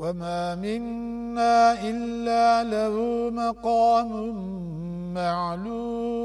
وما منا إلا له مقام معلوم